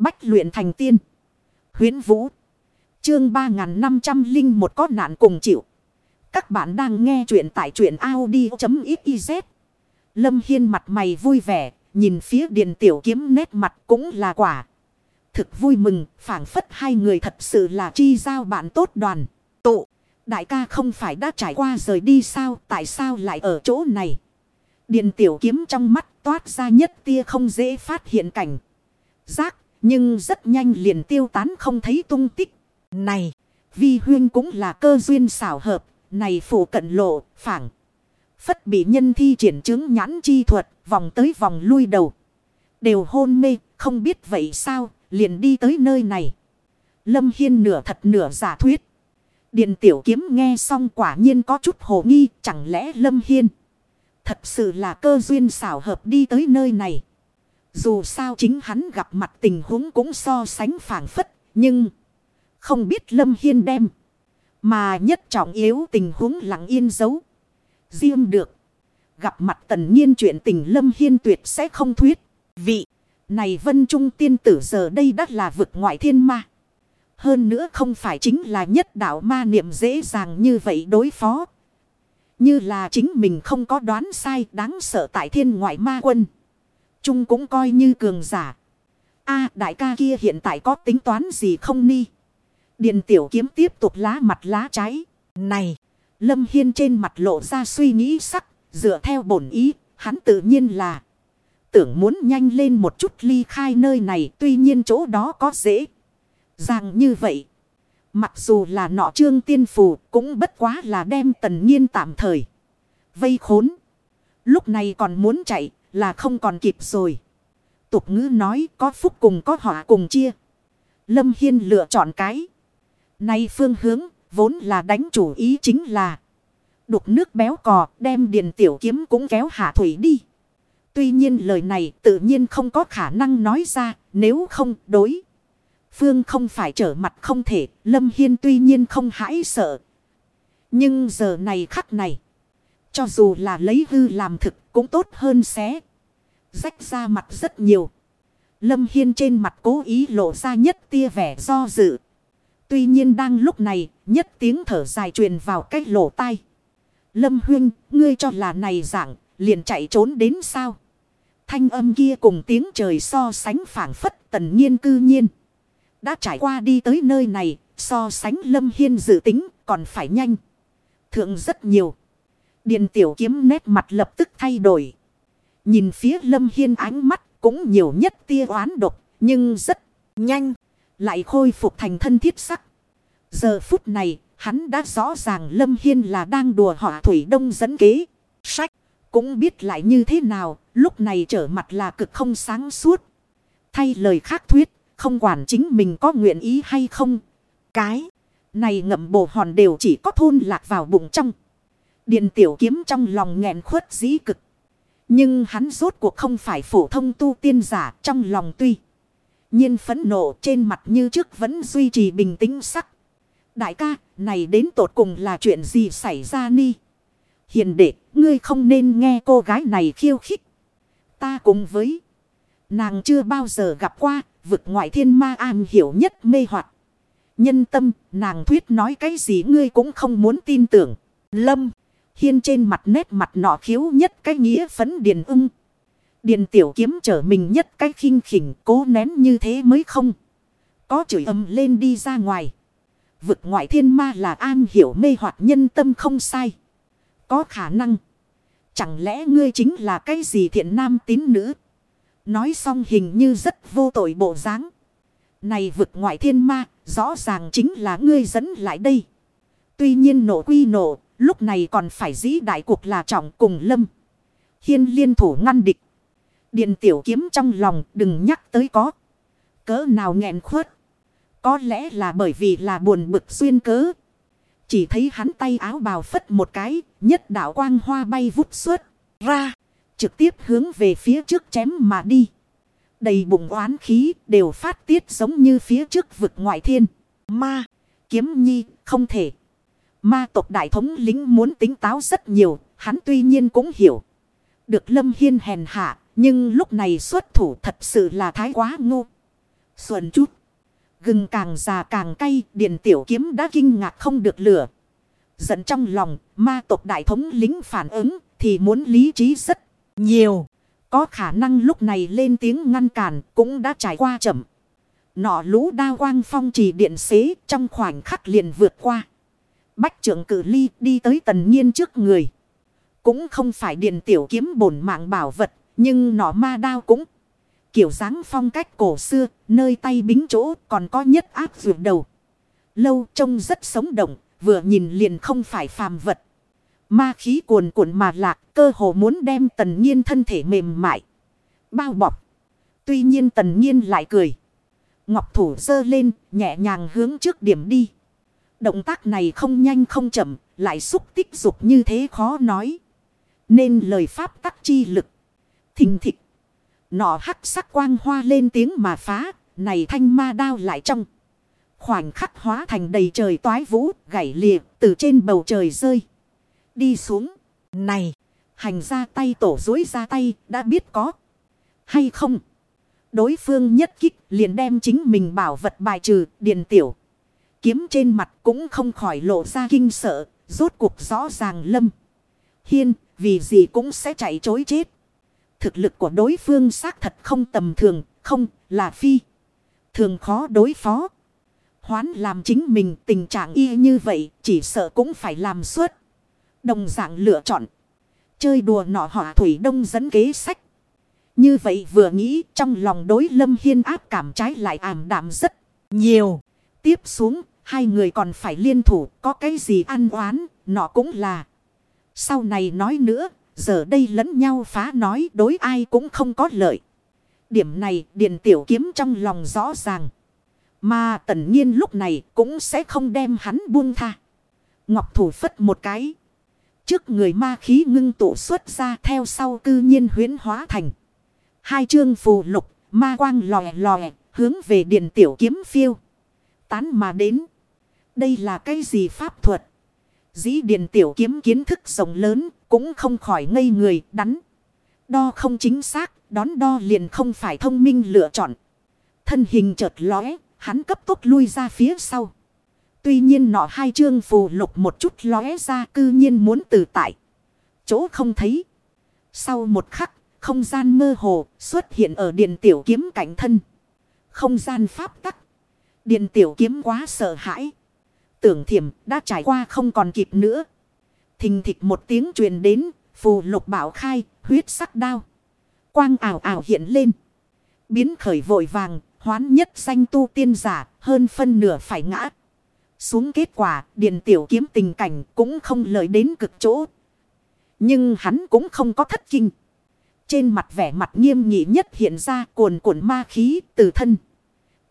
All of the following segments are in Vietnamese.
Bách luyện thành tiên. Huyến Vũ. Chương 3501 có nạn cùng chịu. Các bạn đang nghe truyện tại truyện Audi.xyz. Lâm Hiên mặt mày vui vẻ. Nhìn phía điền tiểu kiếm nét mặt cũng là quả. Thực vui mừng. phảng phất hai người thật sự là chi giao bạn tốt đoàn. Tụ. Đại ca không phải đã trải qua rời đi sao. Tại sao lại ở chỗ này. điền tiểu kiếm trong mắt toát ra nhất tia không dễ phát hiện cảnh. Giác. Nhưng rất nhanh liền tiêu tán không thấy tung tích. Này, vi huyên cũng là cơ duyên xảo hợp. Này phủ cận lộ, phảng. Phất bị nhân thi triển chứng nhãn chi thuật, vòng tới vòng lui đầu. Đều hôn mê, không biết vậy sao, liền đi tới nơi này. Lâm Hiên nửa thật nửa giả thuyết. Điện tiểu kiếm nghe xong quả nhiên có chút hồ nghi, chẳng lẽ Lâm Hiên. Thật sự là cơ duyên xảo hợp đi tới nơi này. Dù sao chính hắn gặp mặt tình huống cũng so sánh phản phất. Nhưng không biết Lâm Hiên đem. Mà nhất trọng yếu tình huống lặng yên giấu. Riêng được. Gặp mặt tần nhiên chuyện tình Lâm Hiên tuyệt sẽ không thuyết. Vị này vân trung tiên tử giờ đây đã là vực ngoại thiên ma. Hơn nữa không phải chính là nhất đạo ma niệm dễ dàng như vậy đối phó. Như là chính mình không có đoán sai đáng sợ tại thiên ngoại ma quân. Trung cũng coi như cường giả. a đại ca kia hiện tại có tính toán gì không ni? Điện tiểu kiếm tiếp tục lá mặt lá trái. Này, Lâm Hiên trên mặt lộ ra suy nghĩ sắc, dựa theo bổn ý, hắn tự nhiên là tưởng muốn nhanh lên một chút ly khai nơi này, tuy nhiên chỗ đó có dễ. Rằng như vậy, mặc dù là nọ trương tiên phù, cũng bất quá là đem tần nhiên tạm thời. Vây khốn. Lúc này còn muốn chạy, là không còn kịp rồi. Tục ngữ nói có phúc cùng có họa cùng chia. Lâm Hiên lựa chọn cái. Nay phương hướng vốn là đánh chủ ý chính là. Đục nước béo cò đem điện tiểu kiếm cũng kéo hạ thủy đi. Tuy nhiên lời này tự nhiên không có khả năng nói ra, nếu không đối. Phương không phải trở mặt không thể. Lâm Hiên tuy nhiên không hãi sợ. Nhưng giờ này khắc này. Cho dù là lấy hư làm thực cũng tốt hơn xé. Rách ra mặt rất nhiều. Lâm Hiên trên mặt cố ý lộ ra nhất tia vẻ do dự. Tuy nhiên đang lúc này, nhất tiếng thở dài truyền vào cách lỗ tai. Lâm Huyên, ngươi cho là này dạng, liền chạy trốn đến sao? Thanh âm kia cùng tiếng trời so sánh phản phất tần nhiên cư nhiên. Đã trải qua đi tới nơi này, so sánh Lâm Hiên dự tính, còn phải nhanh. Thượng rất nhiều. Điền tiểu kiếm nét mặt lập tức thay đổi. Nhìn phía Lâm Hiên ánh mắt cũng nhiều nhất tia oán độc, nhưng rất nhanh. Lại khôi phục thành thân thiết sắc. Giờ phút này, hắn đã rõ ràng Lâm Hiên là đang đùa họa thủy đông dẫn kế. Sách, cũng biết lại như thế nào, lúc này trở mặt là cực không sáng suốt. Thay lời khác thuyết, không quản chính mình có nguyện ý hay không. Cái này ngậm bồ hòn đều chỉ có thôn lạc vào bụng trong điền tiểu kiếm trong lòng nghẹn khuất dĩ cực. Nhưng hắn rốt cuộc không phải phổ thông tu tiên giả trong lòng tuy. nhiên phẫn nộ trên mặt như trước vẫn duy trì bình tĩnh sắc. Đại ca, này đến tột cùng là chuyện gì xảy ra ni? Hiền đệ, ngươi không nên nghe cô gái này khiêu khích. Ta cùng với. Nàng chưa bao giờ gặp qua, vực ngoại thiên ma an hiểu nhất mê hoặc Nhân tâm, nàng thuyết nói cái gì ngươi cũng không muốn tin tưởng. Lâm. Hiên trên mặt nét mặt nọ khiếu nhất cái nghĩa phấn điền ưng. Điền tiểu kiếm trở mình nhất cái khinh khỉnh cố nén như thế mới không. Có chửi âm lên đi ra ngoài. Vực ngoại thiên ma là an hiểu mê hoặc nhân tâm không sai. Có khả năng. Chẳng lẽ ngươi chính là cái gì thiện nam tín nữ? Nói xong hình như rất vô tội bộ dáng. Này vực ngoại thiên ma, rõ ràng chính là ngươi dẫn lại đây. Tuy nhiên nổ quy nổ, Lúc này còn phải dĩ đại cuộc là trọng cùng lâm. Hiên liên thủ ngăn địch. Điện tiểu kiếm trong lòng đừng nhắc tới có. Cớ nào nghẹn khuất. Có lẽ là bởi vì là buồn bực xuyên cớ. Chỉ thấy hắn tay áo bào phất một cái. Nhất đạo quang hoa bay vút suốt ra. Trực tiếp hướng về phía trước chém mà đi. Đầy bụng oán khí đều phát tiết giống như phía trước vực ngoại thiên. Ma, kiếm nhi, không thể. Ma tộc đại thống lính muốn tính táo rất nhiều, hắn tuy nhiên cũng hiểu. Được Lâm Hiên hèn hạ, nhưng lúc này xuất thủ thật sự là thái quá ngu. Xuân chút. Gừng càng già càng cay, điện tiểu kiếm đã kinh ngạc không được lửa. Giận trong lòng, ma tộc đại thống lính phản ứng, thì muốn lý trí rất nhiều. Có khả năng lúc này lên tiếng ngăn cản, cũng đã trải qua chậm. Nọ lũ đa quang phong trì điện xế trong khoảnh khắc liền vượt qua. Bách trưởng cử ly đi tới tần nhiên trước người. Cũng không phải điện tiểu kiếm bổn mạng bảo vật, nhưng nọ ma đao cũng kiểu dáng phong cách cổ xưa, nơi tay bính chỗ còn có nhất áp vượt đầu. Lâu trông rất sống động, vừa nhìn liền không phải phàm vật. Ma khí cuồn cuộn mà lạc, cơ hồ muốn đem tần nhiên thân thể mềm mại. Bao bọc. Tuy nhiên tần nhiên lại cười. Ngọc thủ dơ lên, nhẹ nhàng hướng trước điểm đi. Động tác này không nhanh không chậm, lại xúc tích dục như thế khó nói. Nên lời pháp tắc chi lực. Thình thịch. Nọ hắc sắc quang hoa lên tiếng mà phá. Này thanh ma đao lại trong. Khoảnh khắc hóa thành đầy trời toái vũ. Gãy lìa từ trên bầu trời rơi. Đi xuống. Này. Hành ra tay tổ dối ra tay. Đã biết có. Hay không. Đối phương nhất kích liền đem chính mình bảo vật bài trừ. Điền tiểu. Kiếm trên mặt cũng không khỏi lộ ra kinh sợ. Rốt cuộc rõ ràng lâm. Hiên vì gì cũng sẽ chạy chối chết. Thực lực của đối phương xác thật không tầm thường, không là phi. Thường khó đối phó. Hoán làm chính mình tình trạng y như vậy, chỉ sợ cũng phải làm suốt. Đồng dạng lựa chọn. Chơi đùa nọ họa thủy đông dẫn kế sách. Như vậy vừa nghĩ trong lòng đối lâm hiên áp cảm trái lại ảm đạm rất nhiều. Tiếp xuống, hai người còn phải liên thủ, có cái gì ăn oán, nó cũng là. Sau này nói nữa, giờ đây lẫn nhau phá nói đối ai cũng không có lợi. Điểm này Điền tiểu kiếm trong lòng rõ ràng. Mà tần nhiên lúc này cũng sẽ không đem hắn buông tha. Ngọc thủ phất một cái. Trước người ma khí ngưng tụ xuất ra theo sau cư nhiên huyến hóa thành. Hai chương phù lục, ma quang lòe lòe, hướng về Điền tiểu kiếm phiêu. Tán mà đến. Đây là cái gì pháp thuật? Dĩ điện tiểu kiếm kiến thức rộng lớn, cũng không khỏi ngây người, đắn. Đo không chính xác, đón đo liền không phải thông minh lựa chọn. Thân hình chợt lóe, hắn cấp tốc lui ra phía sau. Tuy nhiên nọ hai chương phù lục một chút lóe ra cư nhiên muốn từ tại. Chỗ không thấy. Sau một khắc, không gian mơ hồ xuất hiện ở điện tiểu kiếm cạnh thân. Không gian pháp tắc. Điện tiểu kiếm quá sợ hãi. Tưởng thiểm đã trải qua không còn kịp nữa. Thình thịch một tiếng truyền đến, phù lục bảo khai, huyết sắc đao. Quang ảo ảo hiện lên. Biến khởi vội vàng, hoán nhất danh tu tiên giả, hơn phân nửa phải ngã. Xuống kết quả, điện tiểu kiếm tình cảnh cũng không lợi đến cực chỗ. Nhưng hắn cũng không có thất kinh. Trên mặt vẻ mặt nghiêm nghị nhất hiện ra cuồn cuộn ma khí từ thân.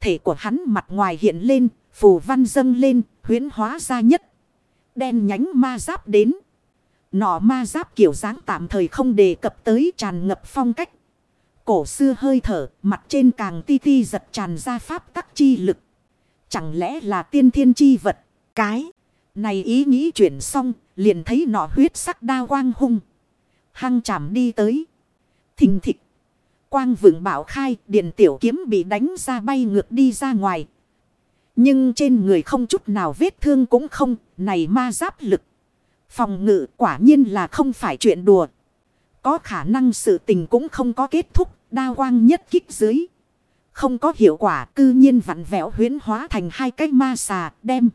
Thể của hắn mặt ngoài hiện lên, phù văn dâng lên, huyến hóa ra nhất. Đen nhánh ma giáp đến. Nọ ma giáp kiểu dáng tạm thời không đề cập tới tràn ngập phong cách. Cổ xưa hơi thở, mặt trên càng ti ti giật tràn ra pháp tắc chi lực. Chẳng lẽ là tiên thiên chi vật? Cái này ý nghĩ chuyển xong, liền thấy nọ huyết sắc đa quang hung. Hăng chạm đi tới. Thình thịch. Quang vượng bảo khai, điện tiểu kiếm bị đánh ra bay ngược đi ra ngoài. Nhưng trên người không chút nào vết thương cũng không, này ma giáp lực. Phòng ngự quả nhiên là không phải chuyện đùa. Có khả năng sự tình cũng không có kết thúc, đa quang nhất kích dưới. Không có hiệu quả cư nhiên vặn vẹo huyến hóa thành hai cái ma xà đem.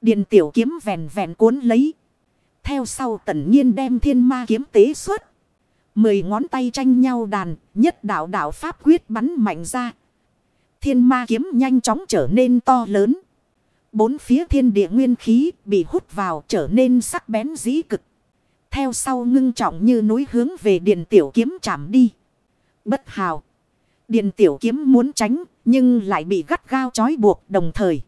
Điện tiểu kiếm vẹn vẹn cuốn lấy. Theo sau tần nhiên đem thiên ma kiếm tế xuất. Mười ngón tay tranh nhau đàn, nhất đạo đạo pháp quyết bắn mạnh ra. Thiên ma kiếm nhanh chóng trở nên to lớn. Bốn phía thiên địa nguyên khí bị hút vào trở nên sắc bén dĩ cực. Theo sau ngưng trọng như núi hướng về điện tiểu kiếm chạm đi. Bất hào. Điện tiểu kiếm muốn tránh, nhưng lại bị gắt gao trói buộc đồng thời.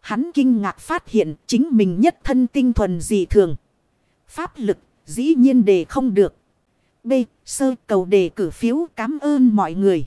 Hắn kinh ngạc phát hiện chính mình nhất thân tinh thuần dị thường. Pháp lực, dĩ nhiên đề không được. B. Sơ cầu đề cử phiếu cảm ơn mọi người.